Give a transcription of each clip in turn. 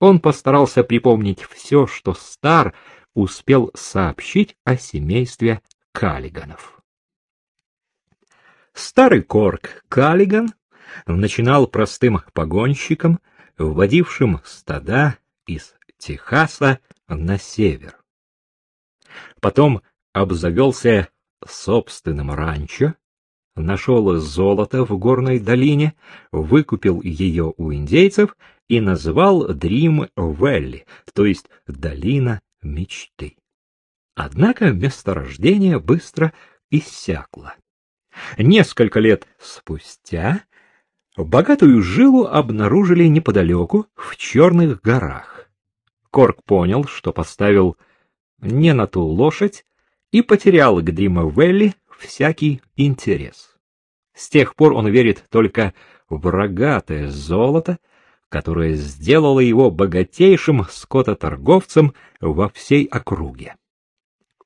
Он постарался припомнить все, что Стар успел сообщить о семействе Каллиганов. Старый Корк Каллиган начинал простым погонщиком, вводившим стада из Техаса на север. Потом обзавелся собственным ранчо, нашел золото в горной долине, выкупил ее у индейцев и назвал Дрим Вэлли, то есть долина мечты. Однако месторождение быстро иссякло. Несколько лет спустя богатую жилу обнаружили неподалеку, в Черных горах. Корк понял, что поставил не на ту лошадь и потерял к Дрима Велли всякий интерес. С тех пор он верит только в рогатое золото, которое сделало его богатейшим скототорговцем во всей округе.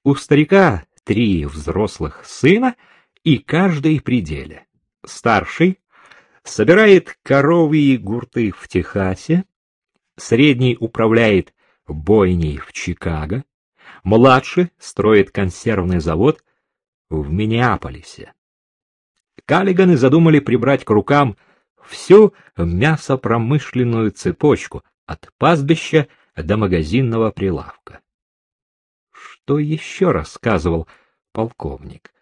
У старика три взрослых сына, и каждый при деле. Старший собирает коровьи гурты в Техасе, средний управляет бойней в Чикаго, младший строит консервный завод в Миннеаполисе. Каллиганы задумали прибрать к рукам всю мясопромышленную цепочку от пастбища до магазинного прилавка. Что еще рассказывал полковник?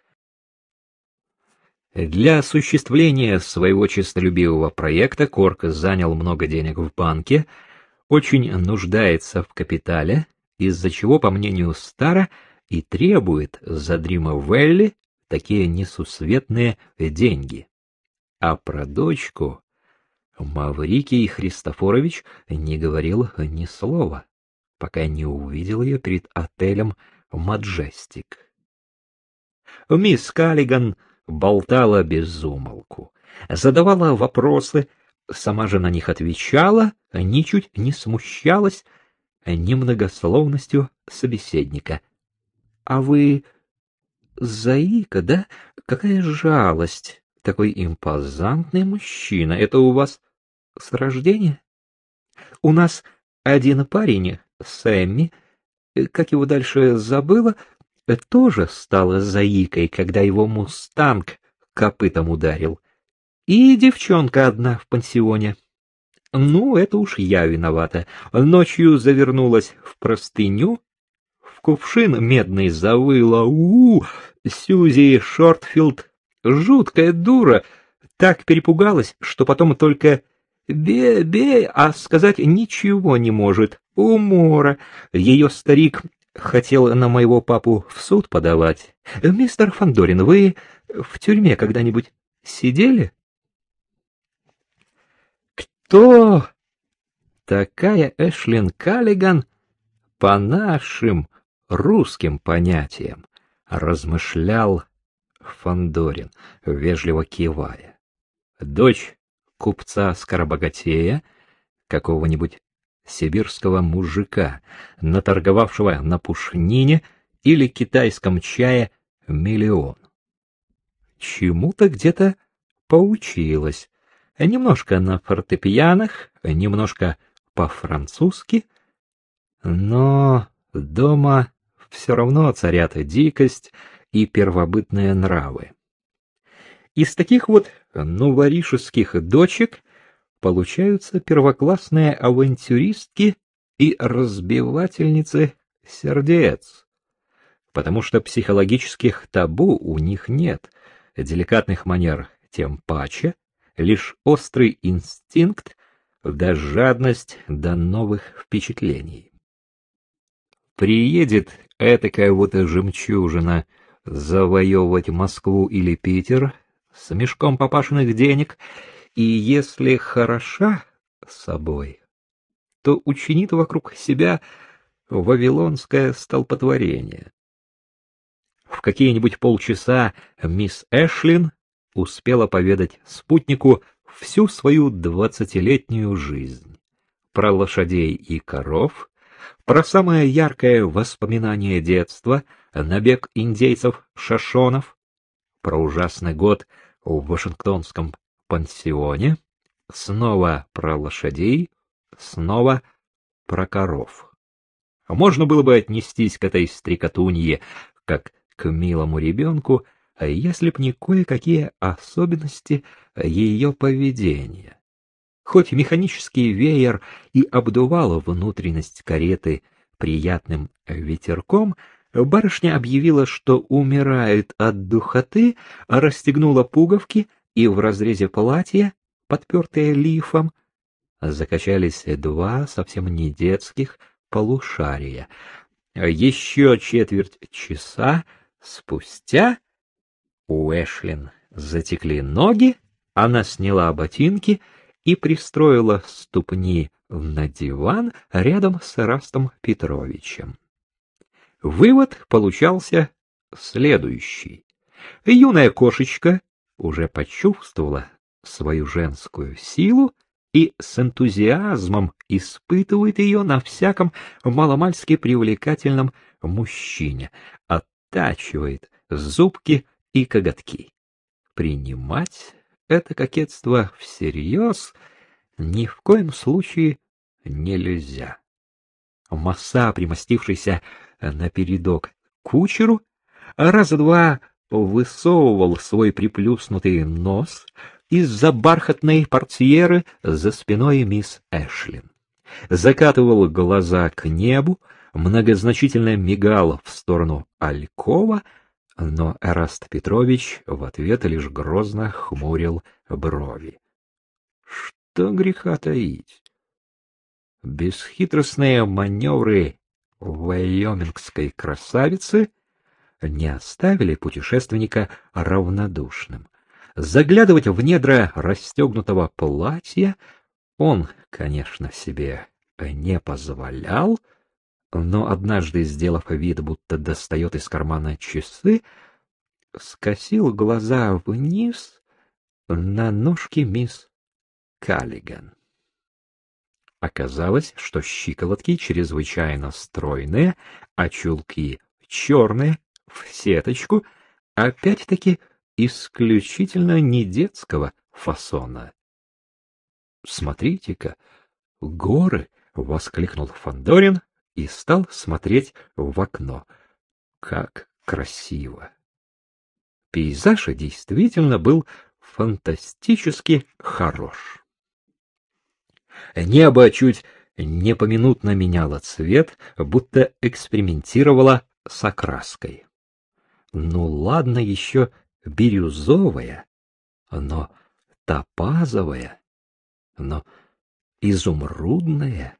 Для осуществления своего честолюбивого проекта Корк занял много денег в банке, очень нуждается в капитале, из-за чего, по мнению Стара, и требует за Дрима Велли такие несусветные деньги. А про дочку Маврикий Христофорович не говорил ни слова, пока не увидел ее перед отелем «Маджестик». Мисс Каллиган болтала без умолку, задавала вопросы, сама же на них отвечала, ничуть не смущалась немногословностью собеседника. — А вы заика, да? Какая жалость! Такой импозантный мужчина. Это у вас с рождения? У нас один парень, Сэмми, как его дальше забыла, тоже стала заикой, когда его мустанг копытом ударил. И девчонка одна в пансионе. Ну, это уж я виновата. Ночью завернулась в простыню, в кувшин медный завыла. У, -у, -у Сьюзи Шортфилд, жуткая дура, так перепугалась, что потом только «бе-бе», а сказать ничего не может. Умора. Ее старик хотел на моего папу в суд подавать. Мистер Фандорин, вы в тюрьме когда-нибудь сидели? Кто такая Эшлин Каллиган по нашим русским понятиям? Размышлял Фандорин, вежливо кивая. Дочь купца Скоробогатея, какого-нибудь сибирского мужика, наторговавшего на пушнине или китайском чае миллион. Чему-то где-то поучилась. Немножко на фортепианах, немножко по-французски, но дома все равно царят дикость и первобытные нравы. Из таких вот новоришеских дочек получаются первоклассные авантюристки и разбивательницы сердец, потому что психологических табу у них нет, деликатных манер тем паче, лишь острый инстинкт да жадность до новых впечатлений. Приедет этакая вот жемчужина завоевывать Москву или Питер с мешком папашиных денег — и если хороша собой, то учинит вокруг себя вавилонское столпотворение. В какие-нибудь полчаса мисс Эшлин успела поведать спутнику всю свою двадцатилетнюю жизнь. Про лошадей и коров, про самое яркое воспоминание детства, набег индейцев-шашонов, про ужасный год в Вашингтонском пансионе, снова про лошадей, снова про коров. Можно было бы отнестись к этой стрекотунье, как к милому ребенку, если б не кое-какие особенности ее поведения. Хоть механический веер и обдувал внутренность кареты приятным ветерком, барышня объявила, что умирает от духоты, расстегнула пуговки и в разрезе платья, подпертые лифом, закачались два совсем не детских полушария. Еще четверть часа спустя у Эшлин затекли ноги, она сняла ботинки и пристроила ступни на диван рядом с Растом Петровичем. Вывод получался следующий. Юная кошечка уже почувствовала свою женскую силу и с энтузиазмом испытывает ее на всяком маломальски привлекательном мужчине, оттачивает зубки и коготки. Принимать это кокетство всерьез ни в коем случае нельзя. Масса, примостившийся на передок кучеру, раза два высовывал свой приплюснутый нос из-за бархатной портьеры за спиной мисс Эшлин. Закатывал глаза к небу, многозначительно мигал в сторону Алькова, но Эраст Петрович в ответ лишь грозно хмурил брови. Что греха таить? Бесхитростные маневры вайомингской красавицы не оставили путешественника равнодушным. Заглядывать в недра расстегнутого платья он, конечно, себе не позволял, но однажды, сделав вид, будто достает из кармана часы, скосил глаза вниз на ножки мисс Каллиган. Оказалось, что щиколотки чрезвычайно стройные, а чулки черные, в сеточку, опять-таки исключительно не детского фасона. «Смотрите-ка, горы!» — воскликнул Фандорин и стал смотреть в окно. Как красиво! Пейзаж действительно был фантастически хорош. Небо чуть не поминутно меняло цвет, будто экспериментировало с окраской. Ну ладно еще бирюзовая, но топазовая, но изумрудная.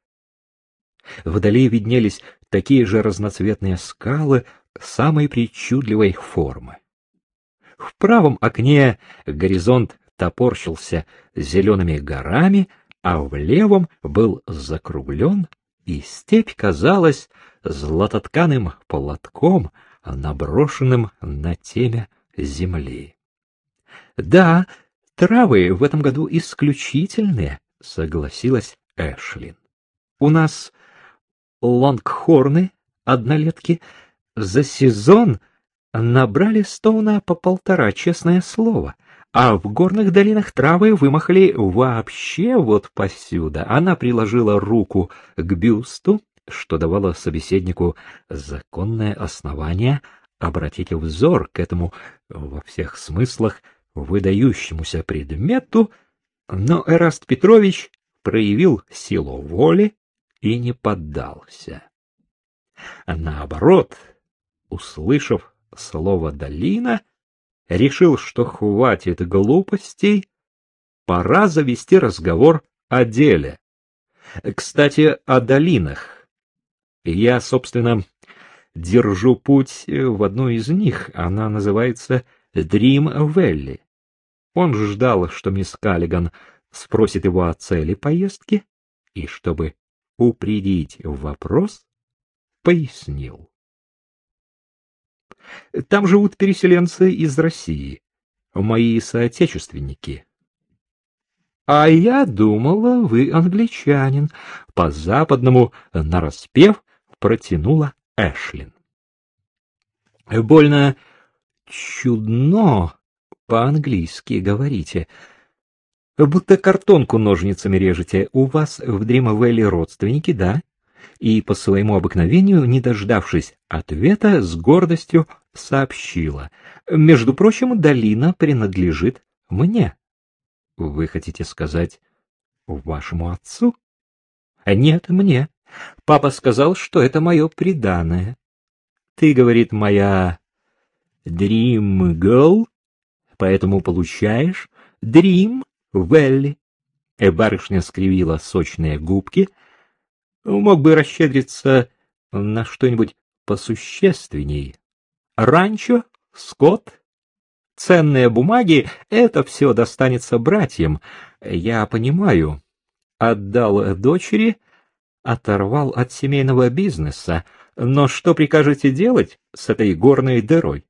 Вдали виднелись такие же разноцветные скалы самой причудливой формы. В правом окне горизонт топорщился зелеными горами, а в левом был закруглен, и степь казалась златотканым платком, наброшенным на темя земли. Да, травы в этом году исключительные, согласилась Эшлин. У нас лонгхорны, однолетки, за сезон набрали стоуна по полтора, честное слово, а в горных долинах травы вымахали вообще вот посюда. Она приложила руку к бюсту, что давало собеседнику законное основание обратить взор к этому во всех смыслах выдающемуся предмету, но Эраст Петрович проявил силу воли и не поддался. Наоборот, услышав слово «долина», решил, что хватит глупостей, пора завести разговор о деле. Кстати, о долинах. Я, собственно, держу путь в одну из них. Она называется Дрим Вэлли. Он ждал, что мисс Каллиган спросит его о цели поездки, и чтобы упредить вопрос, пояснил. Там живут переселенцы из России, мои соотечественники. А я думала, вы англичанин, по-западному нараспев протянула Эшлин. Больно чудно по-английски говорите. Будто картонку ножницами режете. У вас в Дримавелле родственники, да? и по своему обыкновению, не дождавшись ответа, с гордостью сообщила. «Между прочим, долина принадлежит мне». «Вы хотите сказать вашему отцу?» «Нет, мне. Папа сказал, что это мое преданное. Ты, говорит, моя Dream Girl, поэтому получаешь Dream Valley. Э, барышня скривила сочные губки. Мог бы расщедриться на что-нибудь посущественней. Ранчо, скот, ценные бумаги — это все достанется братьям. Я понимаю. Отдал дочери, оторвал от семейного бизнеса. Но что прикажете делать с этой горной дырой?